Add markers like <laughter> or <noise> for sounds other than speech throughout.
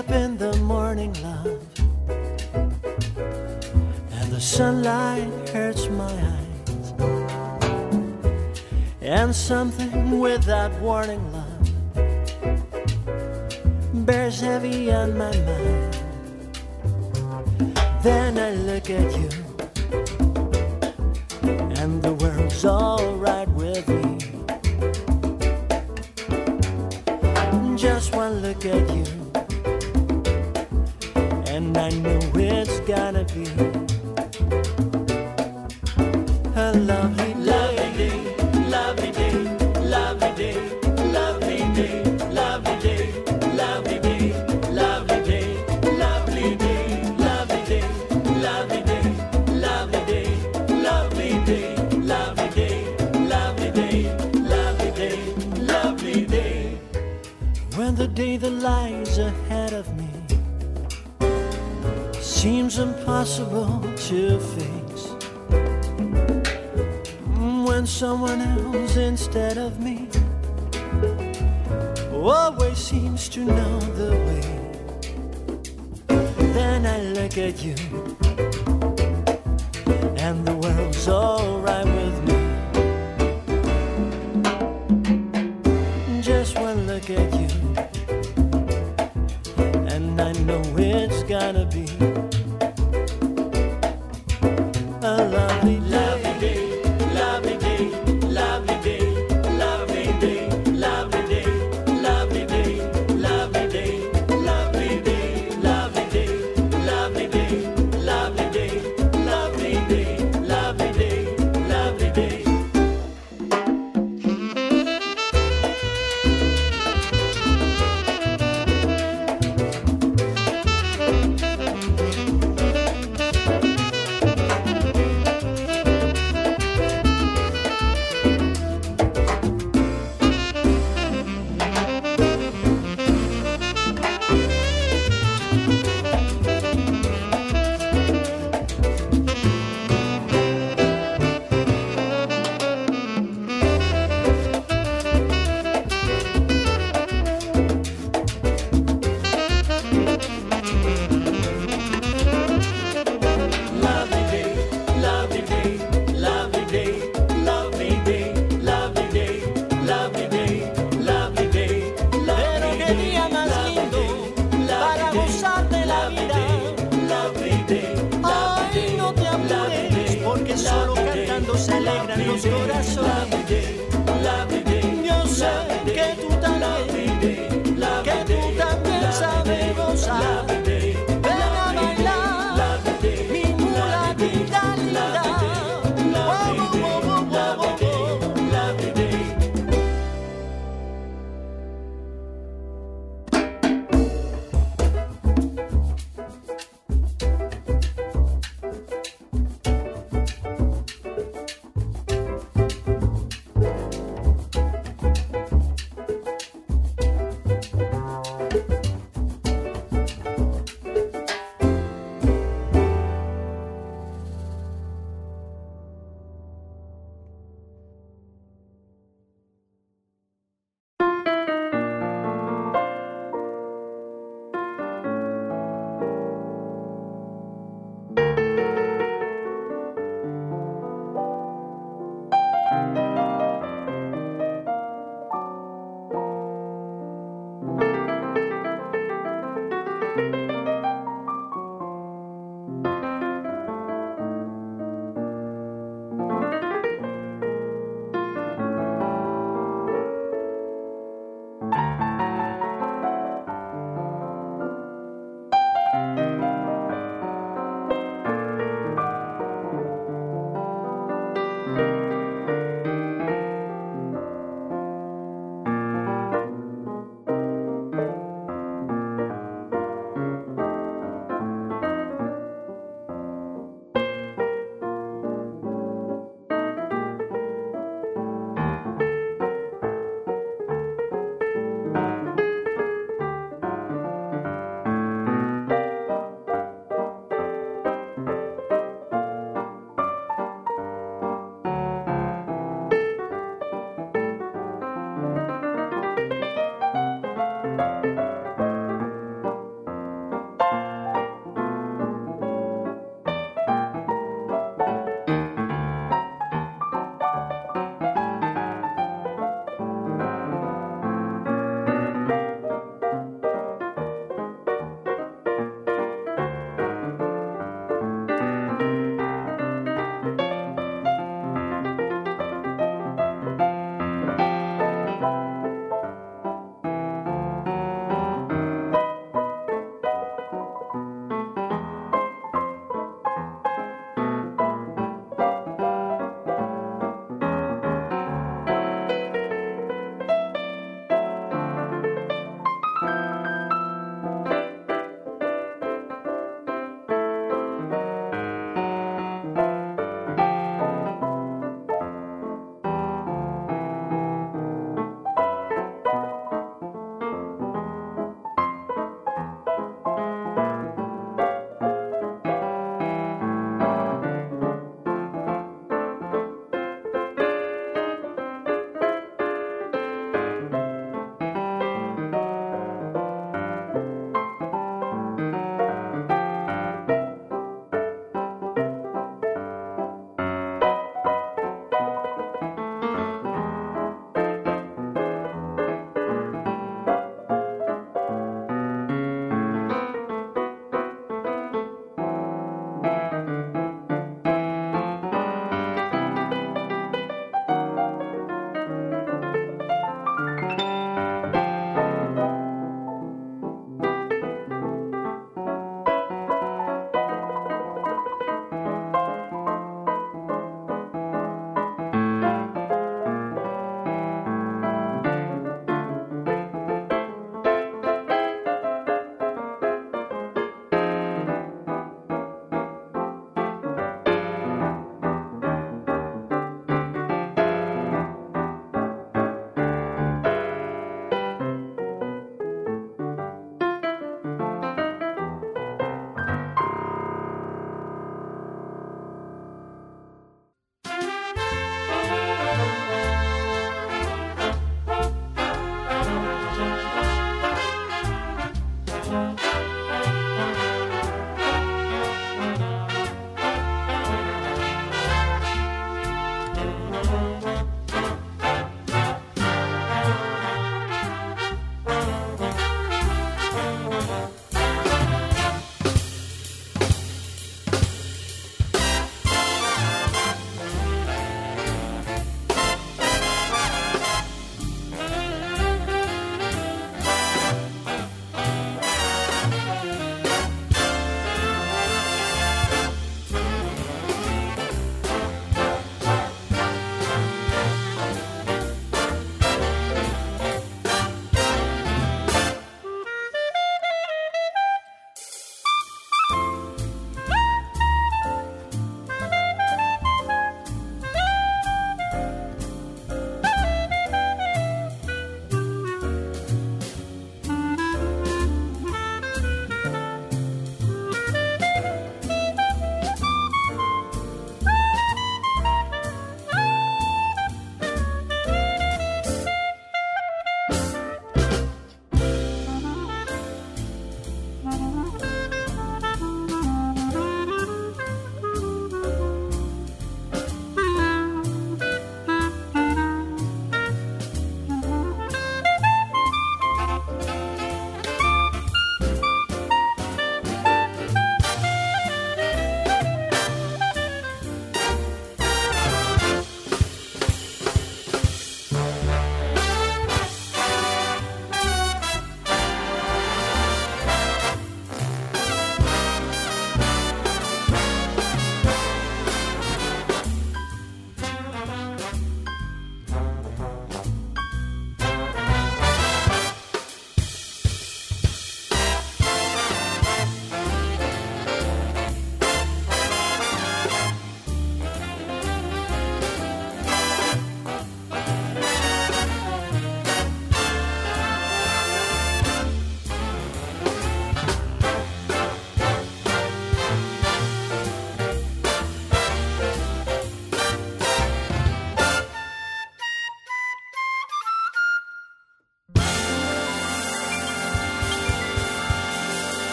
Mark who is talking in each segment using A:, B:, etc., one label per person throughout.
A: up in the morning, love, and the sunlight hurts my eyes, and something without warning, love, bears heavy on my mind. Then I look at you. impossible to face when someone else instead of me always seems to know the way. Then I look at you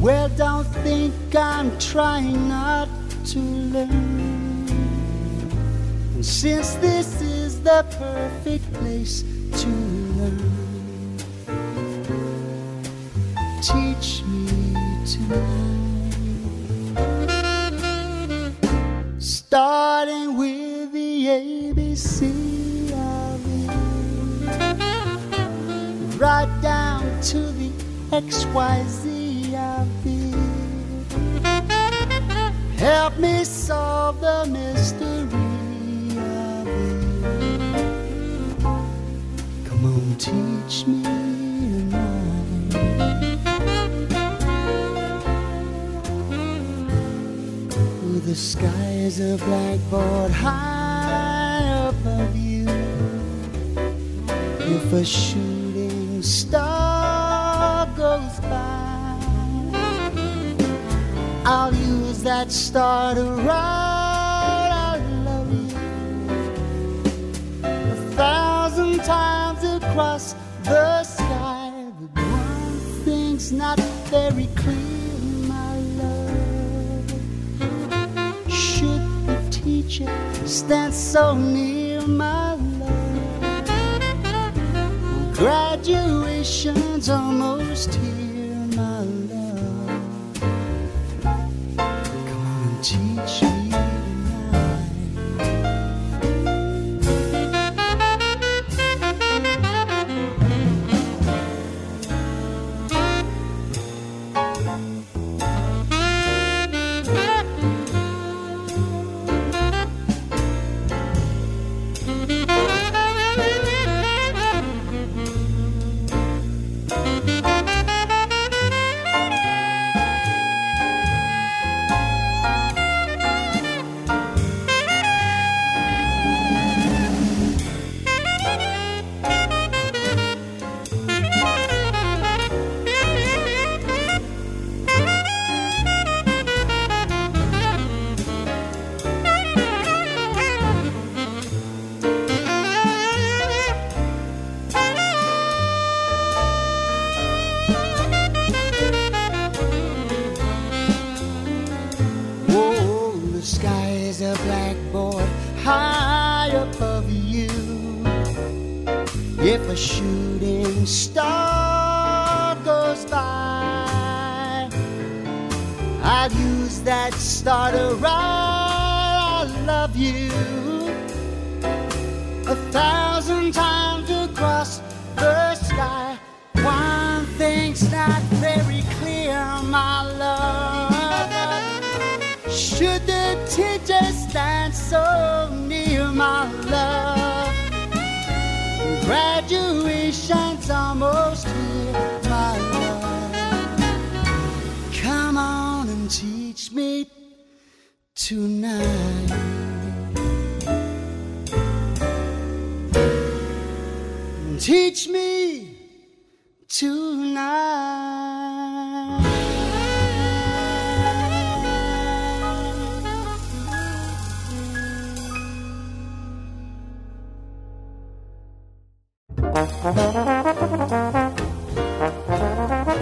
B: Well, don't think I'm trying not to learn. And since this is the perfect place to learn, teach me tonight. Starting XYZ. Help me solve the mystery of it. Come on, teach me the sky is a blackboard high above you. If a shoe I'll use that star to write I love you a thousand times across the sky. But one thing's not very clear, my love. Should the teacher stand so near my love? Graduation's almost here, values that start a. I love you a thousand times across the sky. One thing's not very clear, my love. Should the teacher stand so near, my love? Graduation's almost here. me tonight. Teach me tonight. <laughs>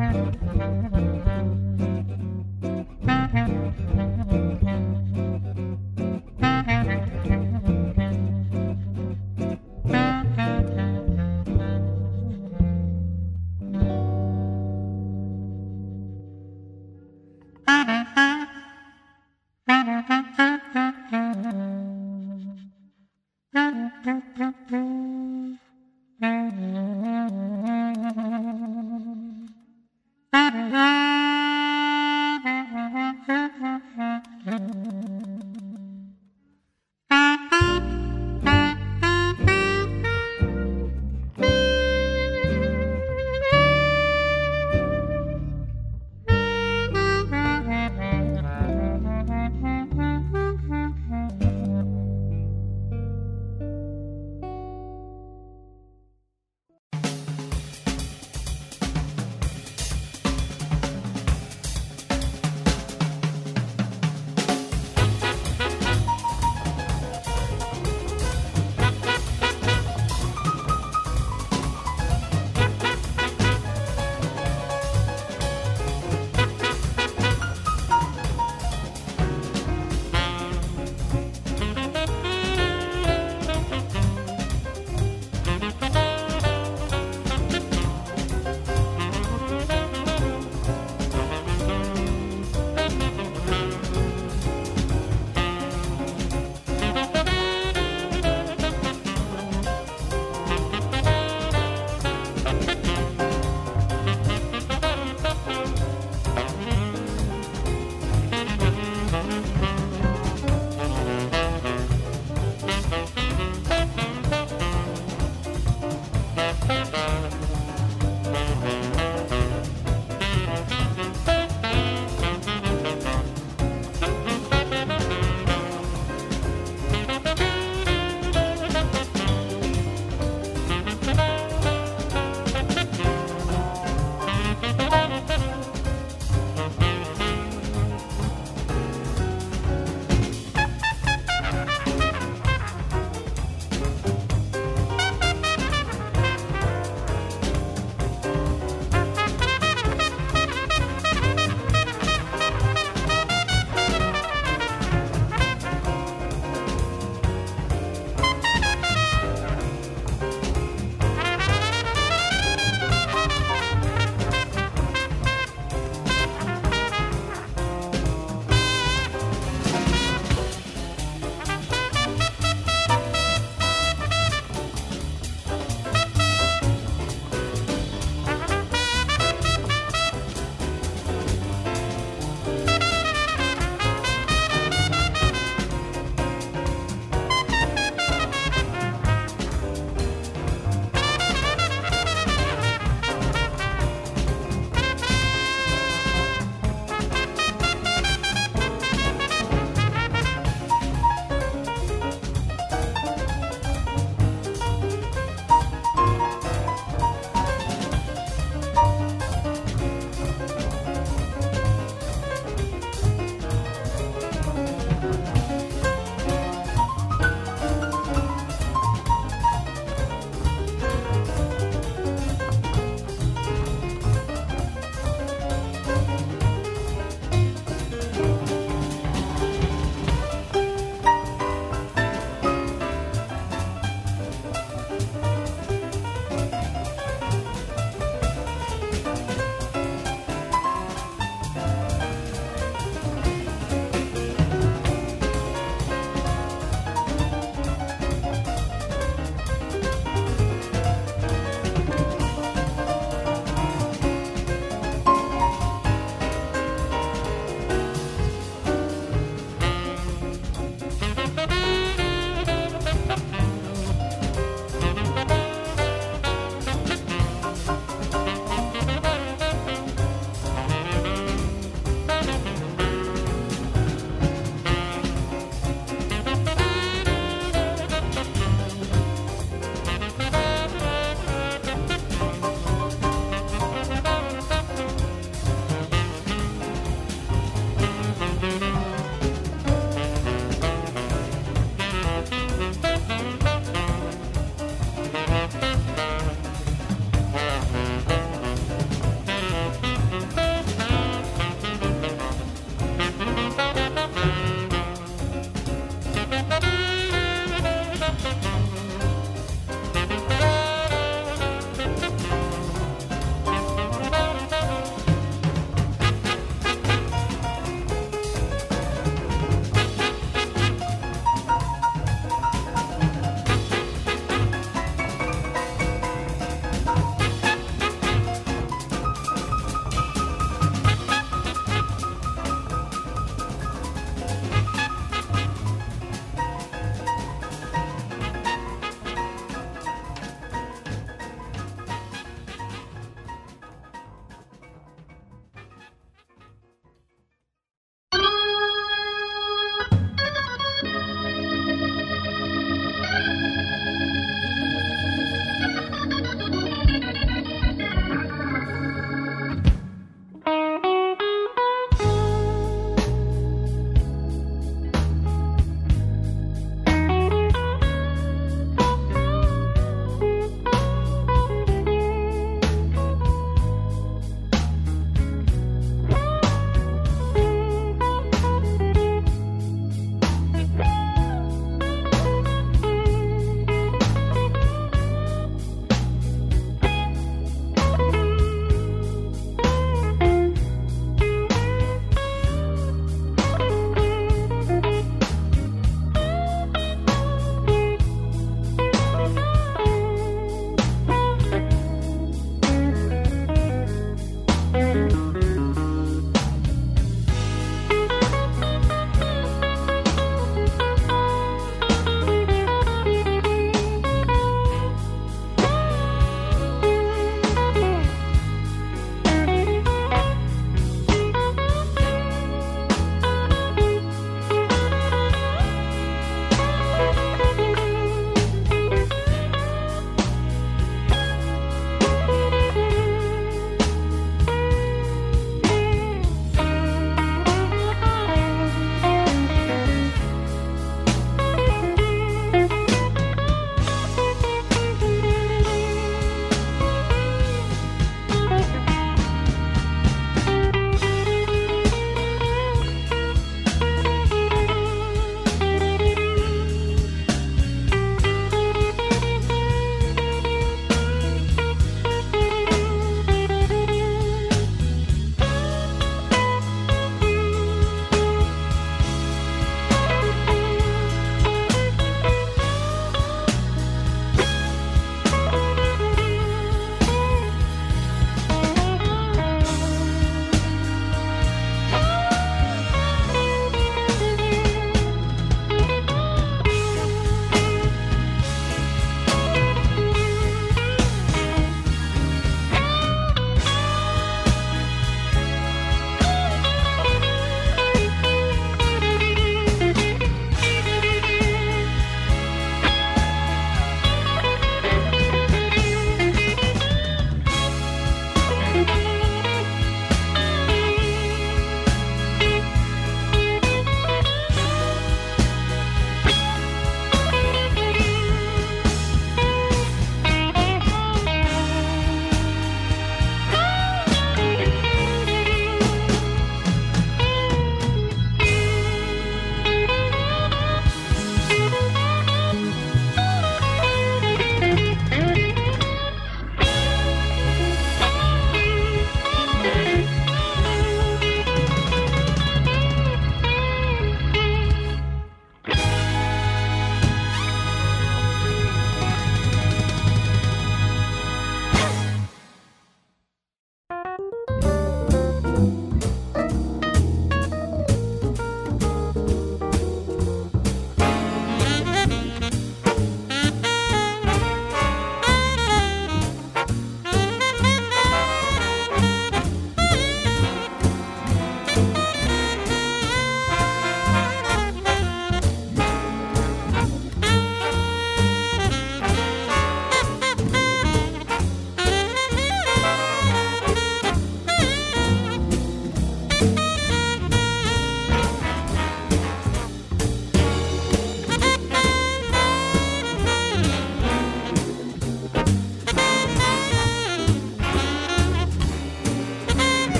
B: Thank you.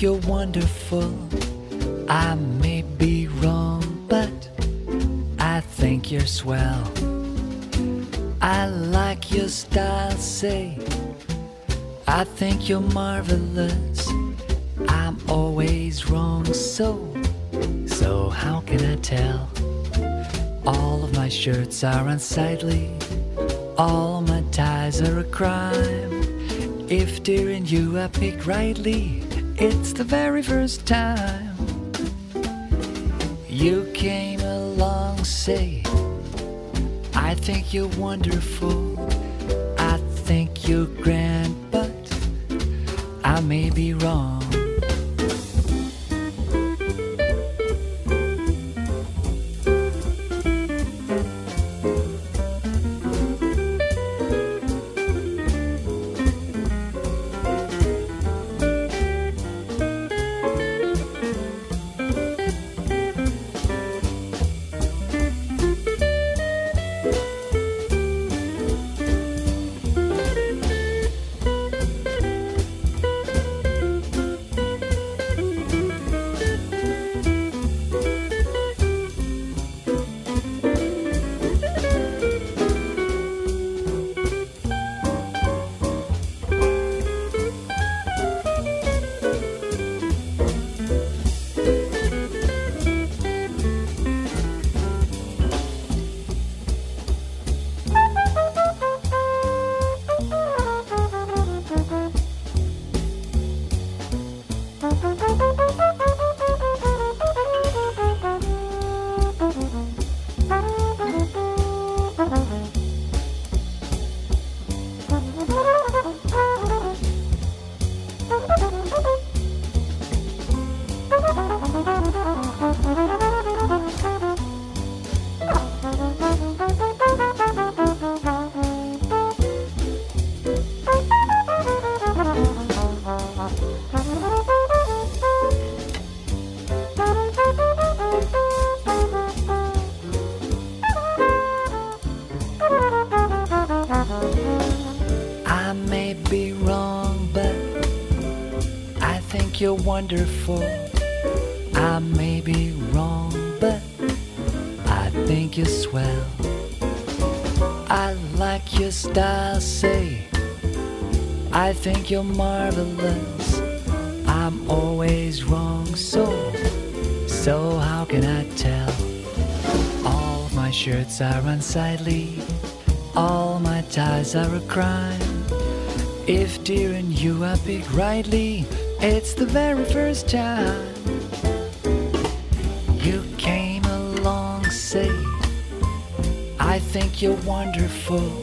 C: You're wonderful. I may be wrong, but I think you're swell. I like your style, say. I think you're marvelous. I'm always wrong, so, so how can I tell? All of my shirts are unsightly. All my ties are a crime. If during you I picked rightly, it's the very first time. You came along, say, I think you're wonderful. I think you're grand, but I may be wrong. Wonderful. I may be wrong, but I think you're swell. I like your style, say. I think you're marvelous. I'm always wrong, so, so how can I tell? All my shirts are unsightly. All my ties are a crime. If dear and you I pick rightly, very first time. You came along, say, I think you're wonderful.